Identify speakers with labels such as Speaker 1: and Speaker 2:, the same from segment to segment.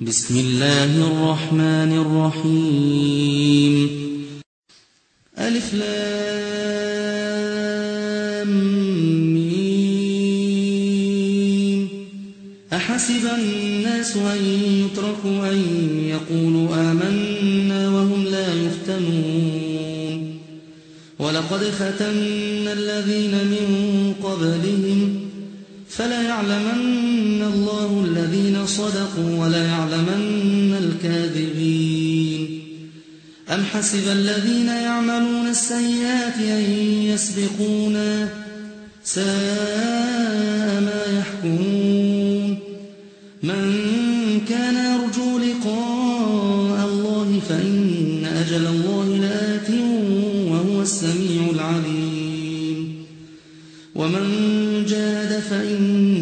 Speaker 1: بسم الله الرحمن الرحيم. ألف لام ميم. أحسب الناس أن يتركوا أن يقولوا آمنا وهم لا يفتنون. ولقد فتنا الذين من قبلهم فلا يعلمن الله الذين صدقوا ولا يعلمن الكاذبين. أم حسب الذين يعملون السيئات أن يسبقونا ساء ما يحكمون؟ من كان يرجو لقاء الله فإن أجل الله لآت وهو السميع العليم. ومن جاهد فإنما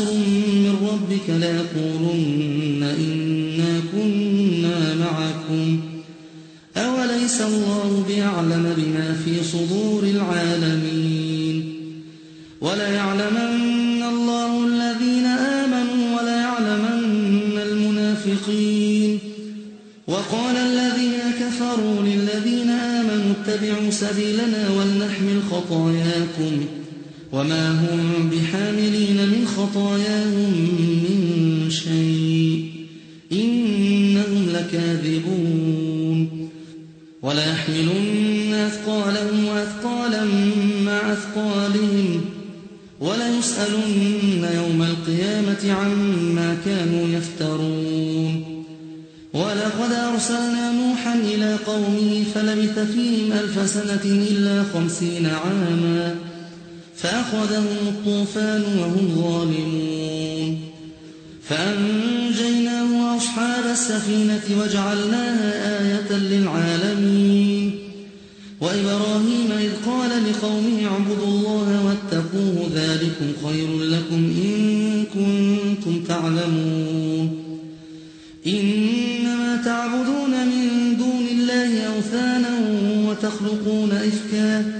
Speaker 1: نصر من ربك ليقولن إنا كنا معكم. أوليس الله بأعلم بما في صدور العالمين؟ وليعلمن الله الذين آمنوا وليعلمن المنافقين. وقال الذين كفروا للذين آمنوا اتبعوا سبيلنا ولنحمل خطاياكم. وما هم بحاملين من خطاياهم من شيء. إنهم لكاذبون. وليحملن أثقالهم وأثقالا مع أثقالهم. وليسألن يوم القيامة عما كانوا يفترون. ولقد أرسلنا نوحا إلى قومه فلبث فيهم ألف سنة إلا خمسين عاما. فأخذهم الطوفان وهم ظالمون. فأنجيناه وأصحاب السفينة وجعلناها آية للعالمين. وإبراهيم إذ قال لقومه اعبدوا الله واتقوه ذلكم خير لكم إن كنتم تعلمون. إنما تعبدون من دون الله أوثانا وتخلقون إفكا.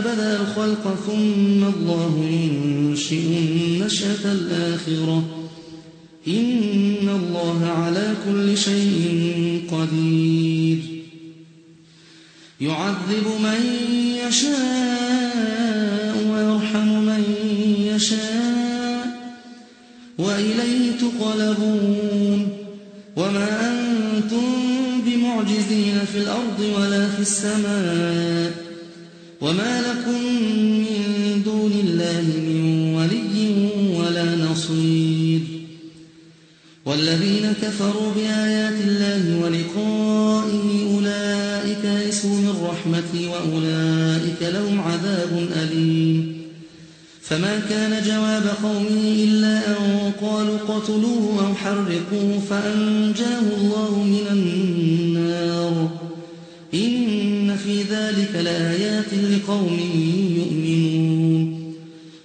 Speaker 1: بدأ الخلق ثم الله ينشئ النشأة الآخرة. إن الله على كل شيء والذين كفروا بآيات الله ولقائه أولئك يئسوا من رحمتي وأولئك لهم عذاب أليم. فما كان جواب قومه إلا أن قالوا قتلوه أو حرقوه فأنجاه الله من النار. إن في ذلك لآيات لقوم يؤمنون.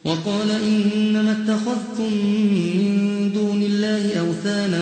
Speaker 1: وقال إنما اتخذتم من دون الله أوثانا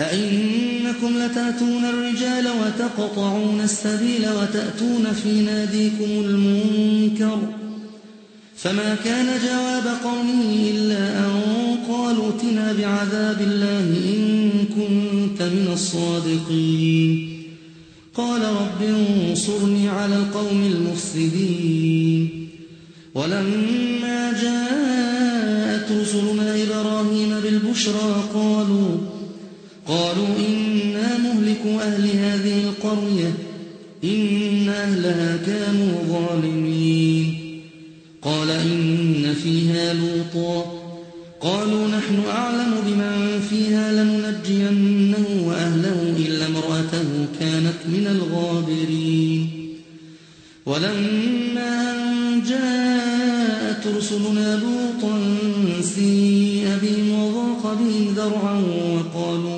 Speaker 1: أئنكم لتأتون الرجال وتقطعون السبيل وتأتون في ناديكم المنكر فما كان جواب قومه إلا أن قالوا اتنا بعذاب الله إن كنت من الصادقين. قال رب انصرني على القوم المفسدين. ولما جاءت رسلنا إبراهيم بالبشرى قالوا قالوا إنا مهلك أهل هذه القرية إن أهلها كانوا ظالمين. قال إن فيها لوطا. قالوا نحن أعلم بمن فيها لننجينه وأهله إلا امرأته كانت من الغابرين. ولما أن جاءت رسلنا لوطا سيء بهم وضاق بهم ذرعا وقالوا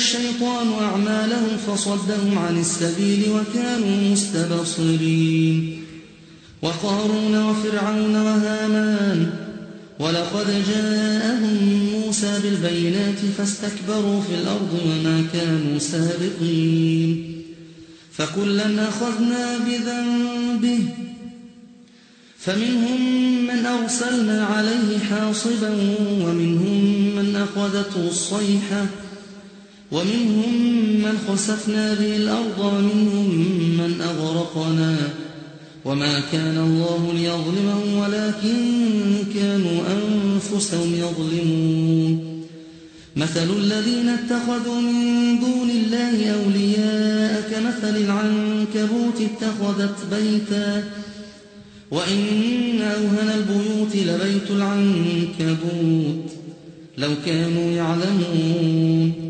Speaker 1: الشيطان أعمالهم فصدهم عن السبيل وكانوا مستبصرين. وقارون وفرعون وهامان ولقد جاءهم موسى بالبينات فاستكبروا في الأرض وما كانوا سابقين. فكلا أخذنا بذنبه فمنهم من أرسلنا عليه حاصبا ومنهم من أخذته الصيحة ومنهم من خسفنا به الأرض ومنهم من أغرقنا. وما كان الله ليظلمهم ولكن كانوا أنفسهم يظلمون. مثل الذين اتخذوا من دون الله أولياء كمثل العنكبوت اتخذت بيتا. وإن أوهن البيوت لبيت العنكبوت. لو كانوا يعلمون.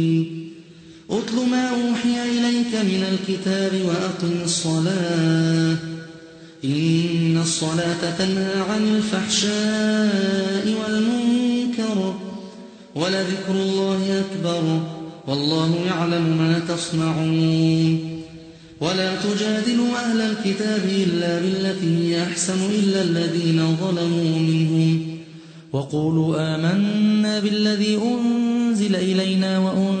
Speaker 1: أتل ما أوحي إليك من الكتاب وأقم الصلاة. إن الصلاة تنهى عن الفحشاء والمنكر ولذكر الله أكبر والله يعلم ما تصنعون. ولا تجادلوا أهل الكتاب إلا بالتي هي أحسن إلا الذين ظلموا منهم وقولوا آمنا بالذي أنزل إلينا وأنزل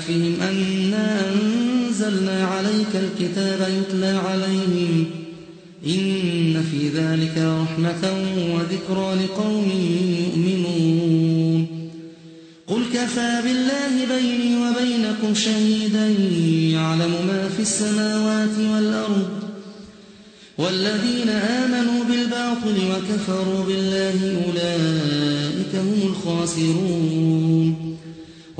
Speaker 1: يكفهم أنا أنزلنا عليك الكتاب يتلى عليهم. إن في ذلك رحمة وذكرى لقوم يؤمنون. قل كفى بالله بيني وبينكم شهيدا يعلم ما في السماوات والأرض. والذين آمنوا بالباطل وكفروا بالله أولئك هم الخاسرون.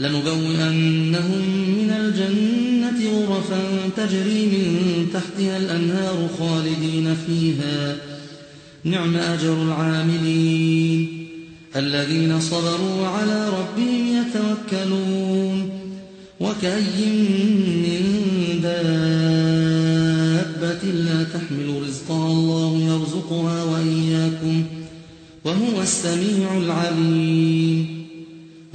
Speaker 1: لنبوئنهم من الجنة غرفا تجري من تحتها الأنهار خالدين فيها. نعم أجر العاملين الذين صبروا على ربهم يتوكلون. وكأي من دابة لا تحمل رزقها الله يرزقها وإياكم وهو السميع العليم.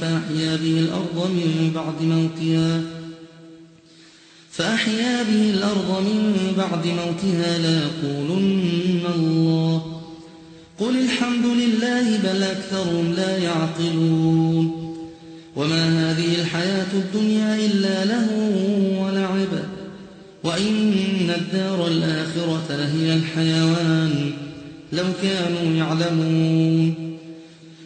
Speaker 1: فأحيا به الأرض من بعد موتها فأحيا به الأرض من بعد موتها ليقولن الله. قل الحمد لله بل أكثرهم لا يعقلون. وما هذه الحياة الدنيا إلا له ولعب. وإن الدار الآخرة لهي الحيوان لو كانوا يعلمون.